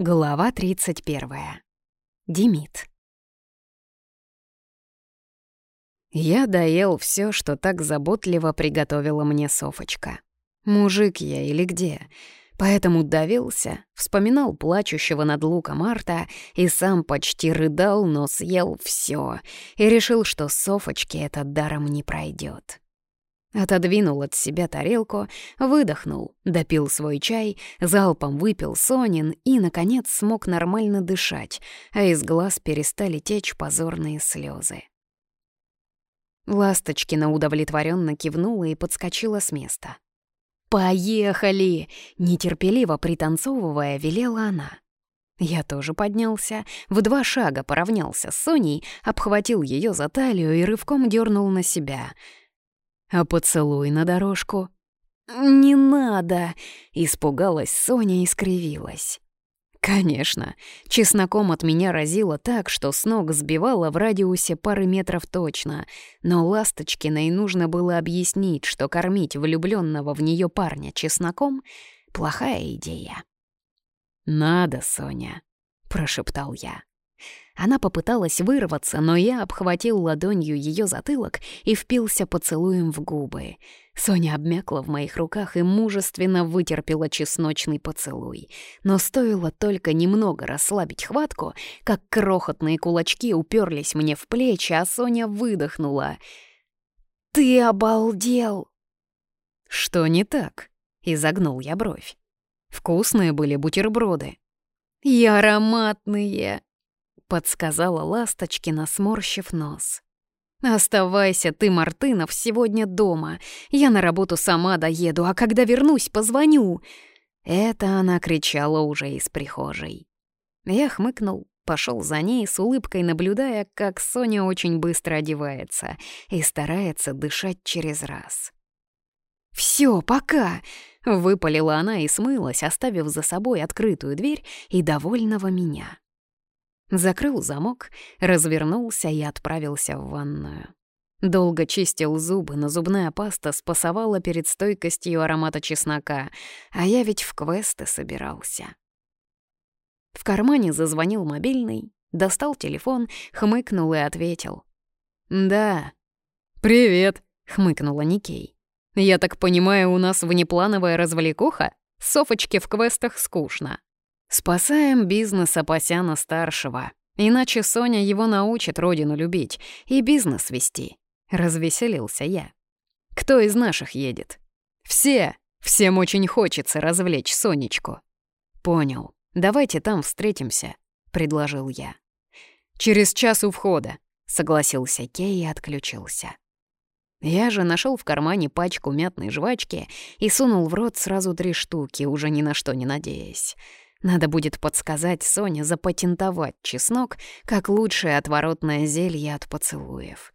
Глава 31. Демид. Я доел все, что так заботливо приготовила мне Софочка. Мужик я или где? Поэтому давился, вспоминал плачущего над луком Марта и сам почти рыдал, но съел все и решил, что Софочке это даром не пройдет. Отодвинул от себя тарелку, выдохнул, допил свой чай, залпом выпил Сонин и, наконец, смог нормально дышать, а из глаз перестали течь позорные слезы. Ласточкина удовлетворенно кивнула и подскочила с места. «Поехали!» — нетерпеливо пританцовывая, велела она. Я тоже поднялся, в два шага поравнялся с Соней, обхватил ее за талию и рывком дернул на себя — а поцелуй на дорожку». «Не надо!» — испугалась Соня и скривилась. Конечно, чесноком от меня разило так, что с ног сбивало в радиусе пары метров точно, но Ласточкиной нужно было объяснить, что кормить влюбленного в нее парня чесноком — плохая идея. «Надо, Соня», — прошептал я. Она попыталась вырваться, но я обхватил ладонью ее затылок и впился поцелуем в губы. Соня обмякла в моих руках и мужественно вытерпела чесночный поцелуй. Но стоило только немного расслабить хватку, как крохотные кулачки уперлись мне в плечи, а Соня выдохнула. «Ты обалдел!» «Что не так?» — изогнул я бровь. «Вкусные были бутерброды». «И ароматные!» — подсказала Ласточкина, сморщив нос. «Оставайся ты, Мартынов, сегодня дома. Я на работу сама доеду, а когда вернусь, позвоню». Это она кричала уже из прихожей. Я хмыкнул, пошел за ней с улыбкой, наблюдая, как Соня очень быстро одевается и старается дышать через раз. «Все, пока!» — выпалила она и смылась, оставив за собой открытую дверь и довольного меня закрыл замок, развернулся и отправился в ванную. Долго чистил зубы, но зубная паста спасовала перед стойкостью аромата чеснока, а я ведь в квесты собирался. В кармане зазвонил мобильный, достал телефон, хмыкнул и ответил. «Да». «Привет», — хмыкнула Никей. «Я так понимаю, у нас внеплановая развлекуха? Софочке в квестах скучно». Спасаем бизнес Апасяна-старшего. Иначе Соня его научит родину любить и бизнес вести. Развеселился я. Кто из наших едет? Все. Всем очень хочется развлечь Сонечку. Понял. Давайте там встретимся, предложил я. Через час у входа, согласился Кей и отключился. Я же нашел в кармане пачку мятной жвачки и сунул в рот сразу три штуки, уже ни на что не надеясь. Надо будет подсказать Соне запатентовать чеснок как лучшее отворотное зелье от поцелуев.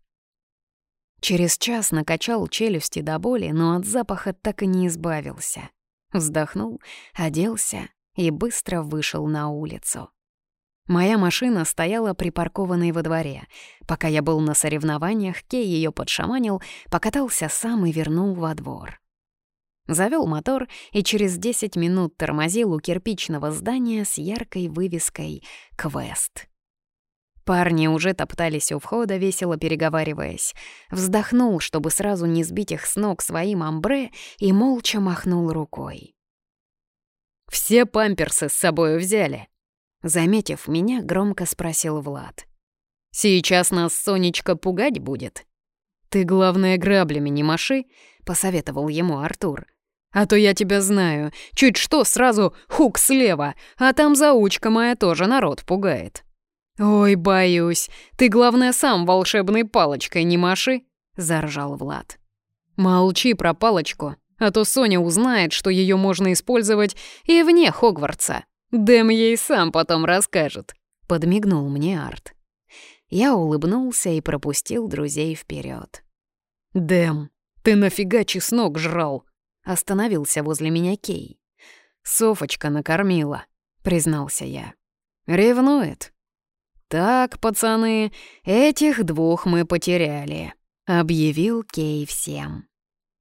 Через час накачал челюсти до боли, но от запаха так и не избавился. Вздохнул, оделся и быстро вышел на улицу. Моя машина стояла припаркованной во дворе. Пока я был на соревнованиях, Кей ее подшаманил, покатался сам и вернул во двор. Завел мотор и через 10 минут тормозил у кирпичного здания с яркой вывеской «Квест». Парни уже топтались у входа, весело переговариваясь. Вздохнул, чтобы сразу не сбить их с ног своим амбре, и молча махнул рукой. «Все памперсы с собою взяли?» Заметив меня, громко спросил Влад. «Сейчас нас Сонечка пугать будет?» «Ты, главное, граблями не маши», — посоветовал ему Артур. А то я тебя знаю. Чуть что, сразу хук слева. А там заучка моя тоже народ пугает». «Ой, боюсь. Ты, главное, сам волшебной палочкой не маши», — заржал Влад. «Молчи про палочку, а то Соня узнает, что ее можно использовать и вне Хогвартса. Дэм ей сам потом расскажет», — подмигнул мне Арт. Я улыбнулся и пропустил друзей вперед. «Дэм, ты нафига чеснок жрал?» Остановился возле меня Кей. «Софочка накормила», — признался я. «Ревнует». «Так, пацаны, этих двух мы потеряли», — объявил Кей всем.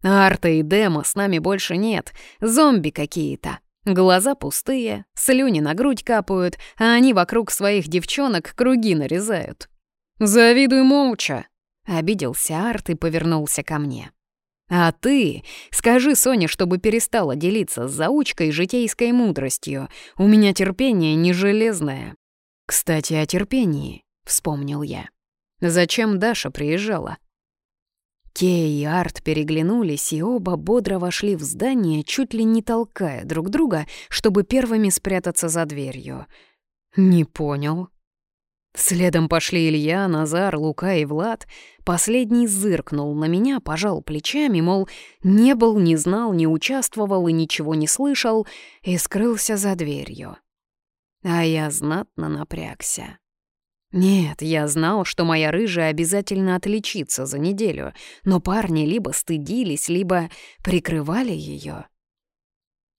«Арта и Дема с нами больше нет, зомби какие-то. Глаза пустые, слюни на грудь капают, а они вокруг своих девчонок круги нарезают». «Завидуй молча», — обиделся Арт и повернулся ко мне. А ты? Скажи Соне, чтобы перестала делиться с заучкой житейской мудростью. У меня терпение не железное». «Кстати, о терпении», — вспомнил я. «Зачем Даша приезжала?» Кей и Арт переглянулись, и оба бодро вошли в здание, чуть ли не толкая друг друга, чтобы первыми спрятаться за дверью. «Не понял», Следом пошли Илья, Назар, Лука и Влад. Последний зыркнул на меня, пожал плечами, мол, не был, не знал, не участвовал и ничего не слышал, и скрылся за дверью. А я знатно напрягся. Нет, я знал, что моя рыжая обязательно отличится за неделю, но парни либо стыдились, либо прикрывали ее.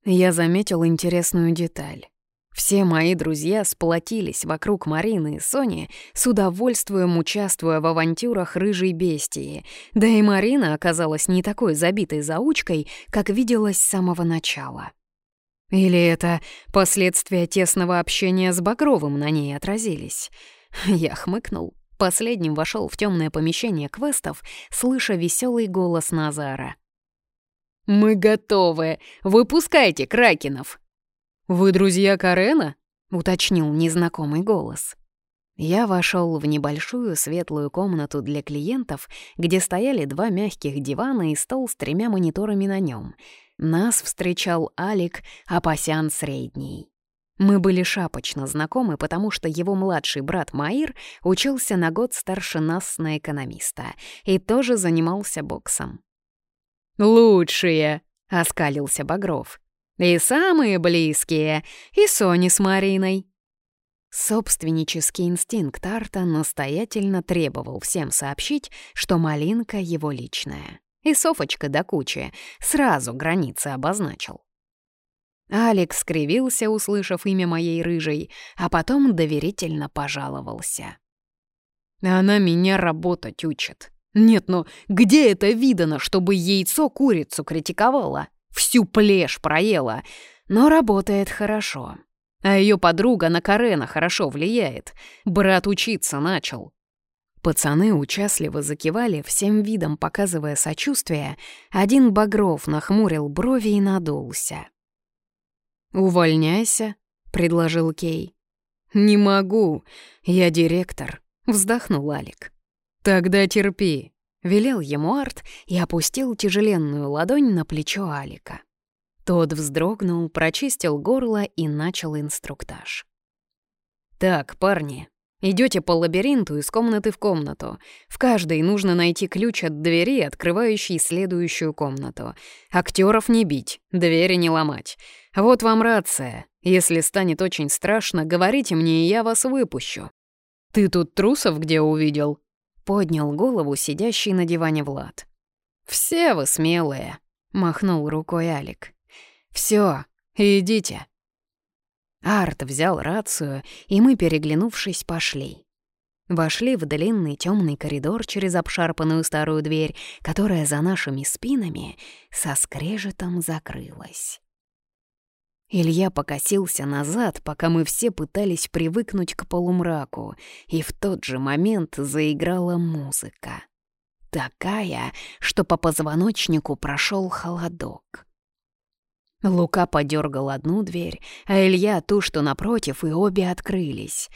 Я заметил интересную деталь. Все мои друзья сплотились вокруг Марины и Сони, с удовольствием участвуя в авантюрах рыжей бестии. Да и Марина оказалась не такой забитой заучкой, как виделась с самого начала. Или это последствия тесного общения с Багровым на ней отразились? Я хмыкнул. Последним вошел в темное помещение квестов, слыша веселый голос Назара. «Мы готовы! Выпускайте кракенов!» «Вы друзья Карена?» — уточнил незнакомый голос. Я вошел в небольшую светлую комнату для клиентов, где стояли два мягких дивана и стол с тремя мониторами на нем. Нас встречал Алик, опасян средний. Мы были шапочно знакомы, потому что его младший брат Маир учился на год старше нас на экономиста и тоже занимался боксом. «Лучшие!» — оскалился Багров. И самые близкие, и Сони с Мариной. Собственнический инстинкт Арта настоятельно требовал всем сообщить, что малинка его личная. И Софочка до да кучи сразу границы обозначил. Алекс скривился, услышав имя моей рыжей, а потом доверительно пожаловался. «Она меня работать учит. Нет, ну где это видано, чтобы яйцо курицу критиковало?» всю плешь проела, но работает хорошо. А ее подруга на Карена хорошо влияет. Брат учиться начал. Пацаны участливо закивали, всем видом показывая сочувствие. Один Багров нахмурил брови и надулся. «Увольняйся», — предложил Кей. «Не могу, я директор», — вздохнул Алик. «Тогда терпи», Велел ему Арт и опустил тяжеленную ладонь на плечо Алика. Тот вздрогнул, прочистил горло и начал инструктаж. «Так, парни, идете по лабиринту из комнаты в комнату. В каждой нужно найти ключ от двери, открывающей следующую комнату. Актеров не бить, двери не ломать. Вот вам рация. Если станет очень страшно, говорите мне, и я вас выпущу. Ты тут трусов где увидел?» Поднял голову сидящий на диване Влад. «Все вы смелые!» — махнул рукой Алик. «Всё, идите!» Арт взял рацию, и мы, переглянувшись, пошли. Вошли в длинный темный коридор через обшарпанную старую дверь, которая за нашими спинами со скрежетом закрылась. Илья покосился назад, пока мы все пытались привыкнуть к полумраку, и в тот же момент заиграла музыка. Такая, что по позвоночнику прошел холодок. Лука подергал одну дверь, а Илья ту, что напротив, и обе открылись.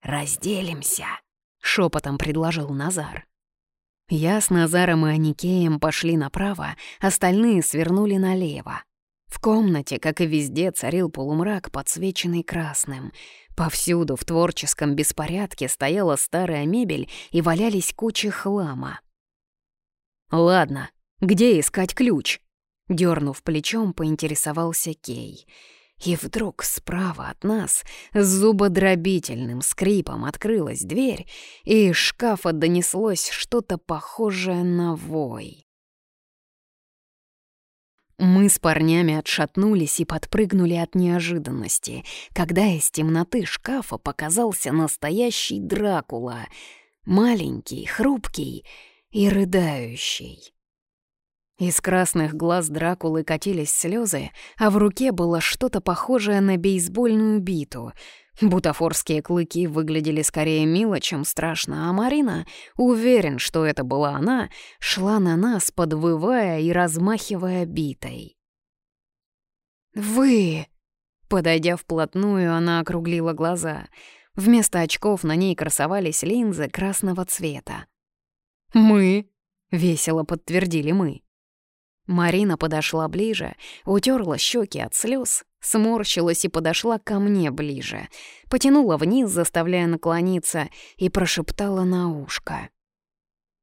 «Разделимся», — шепотом предложил Назар. Я с Назаром и Аникеем пошли направо, остальные свернули налево. В комнате, как и везде, царил полумрак, подсвеченный красным. Повсюду в творческом беспорядке стояла старая мебель и валялись кучи хлама. «Ладно, где искать ключ?» Дёрнув плечом, поинтересовался Кей. И вдруг справа от нас с зубодробительным скрипом открылась дверь, и из шкафа донеслось что-то похожее на вой. Мы с парнями отшатнулись и подпрыгнули от неожиданности, когда из темноты шкафа показался настоящий Дракула. Маленький, хрупкий и рыдающий. Из красных глаз Дракулы катились слезы, а в руке было что-то похожее на бейсбольную биту — Бутафорские клыки выглядели скорее мило, чем страшно, а Марина, уверен, что это была она, шла на нас, подвывая и размахивая битой. «Вы!» Подойдя вплотную, она округлила глаза. Вместо очков на ней красовались линзы красного цвета. «Мы!» — весело подтвердили мы. Марина подошла ближе, утерла щеки от слез сморщилась и подошла ко мне ближе, потянула вниз, заставляя наклониться, и прошептала на ушко.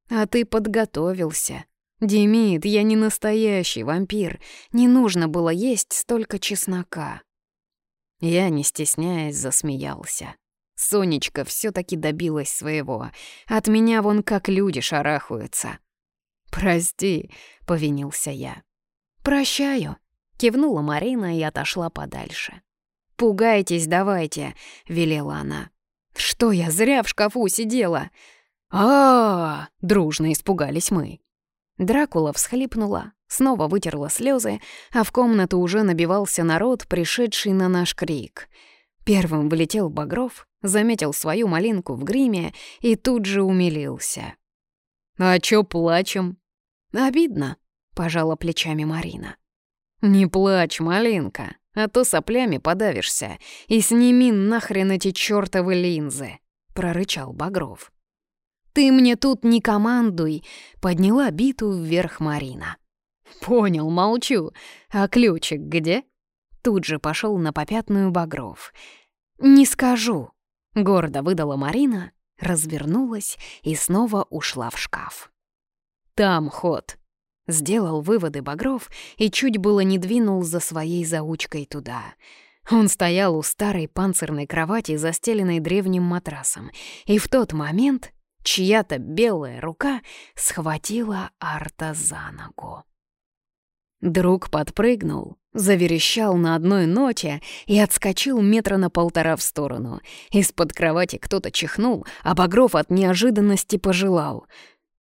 «А ты подготовился. Демид, я не настоящий вампир. Не нужно было есть столько чеснока». Я, не стесняясь, засмеялся. Сонечка все таки добилась своего. От меня вон как люди шарахаются. «Прости», — повинился я. «Прощаю», Кивнула Марина и отошла подальше. «Пугайтесь, давайте», — велела она. «Что я зря в шкафу сидела?» а, -а, -а, -а дружно испугались мы. Дракула всхлипнула, снова вытерла слезы, а в комнату уже набивался народ, пришедший на наш крик. Первым влетел Багров, заметил свою малинку в гриме и тут же умилился. «А чё плачем?» «Обидно», — пожала плечами Марина. «Не плачь, малинка, а то соплями подавишься, и сними нахрен эти чёртовы линзы», — прорычал Багров. «Ты мне тут не командуй», — подняла биту вверх Марина. «Понял, молчу. А ключик где?» Тут же пошел на попятную Багров. «Не скажу», — гордо выдала Марина, развернулась и снова ушла в шкаф. «Там ход», Сделал выводы Багров и чуть было не двинул за своей заучкой туда. Он стоял у старой панцирной кровати, застеленной древним матрасом, и в тот момент чья-то белая рука схватила Арта за ногу. Друг подпрыгнул, заверещал на одной ноте и отскочил метра на полтора в сторону. Из-под кровати кто-то чихнул, а Багров от неожиданности пожелал.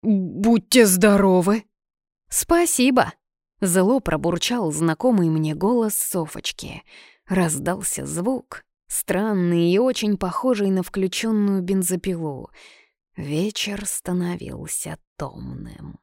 «Будьте здоровы!» «Спасибо!» — зло пробурчал знакомый мне голос Софочки. Раздался звук, странный и очень похожий на включенную бензопилу. Вечер становился томным.